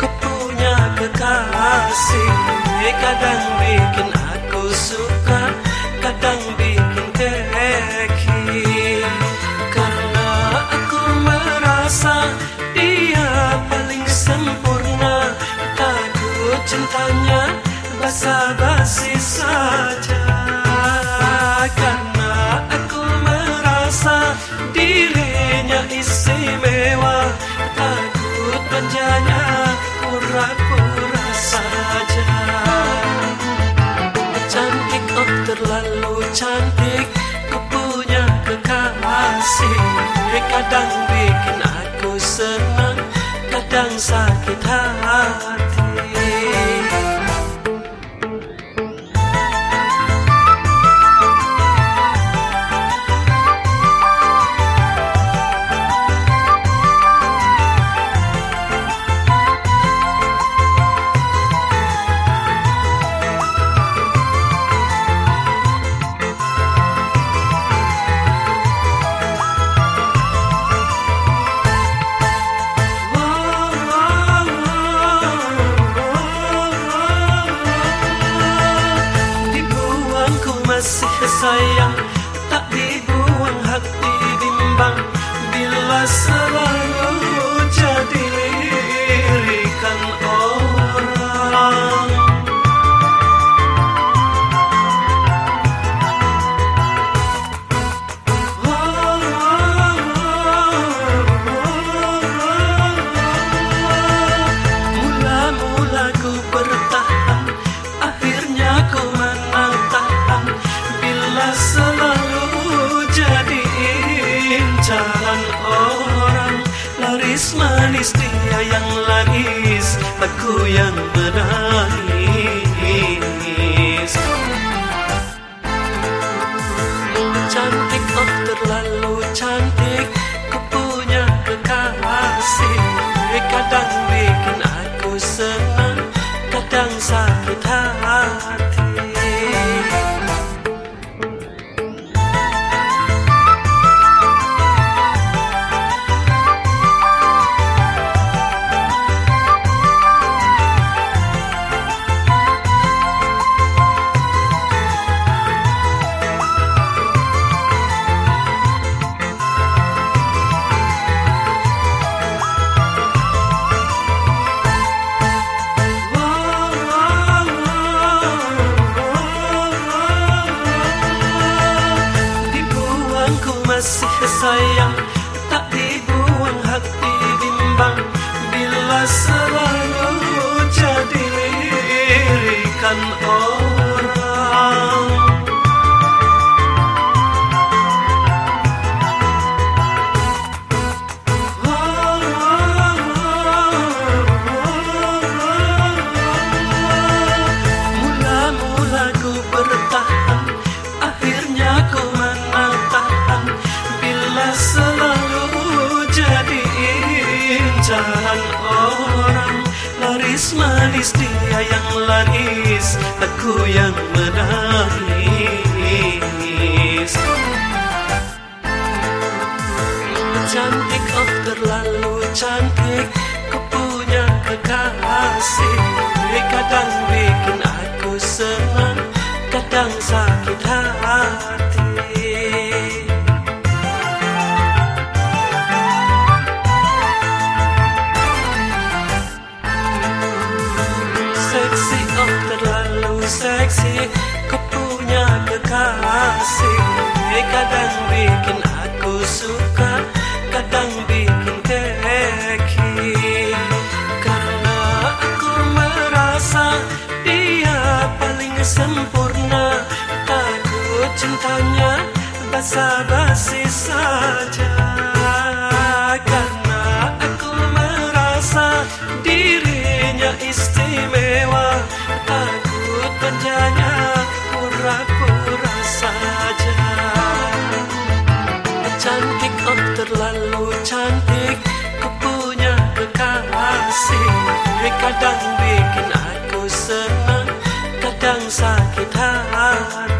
Ku punya kekasih. Kadang bikin aku suka Kadang bikin keki Karena aku merasa Dia paling sempurna. Takut cintanya basa-basi cantik Ku punya kekasih. Kadang bikin aku senang Kadang sakit hati my dia yang laris Aku yang menangis. Cantik oh terlalu cantik Masih sayang Tak dibuang hati bimbang. Bila selalu jadi lirikan orang manis dia yang laris Aku yang menangis Kadang bikin aku suka Kadang bikin keki. Karena aku merasa Dia paling sempurna Takut cintanya basa-basi saja Kadang bikin aku senang Kadang sakit hati.